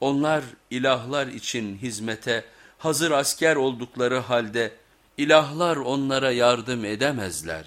Onlar ilahlar için hizmete hazır asker oldukları halde ilahlar onlara yardım edemezler.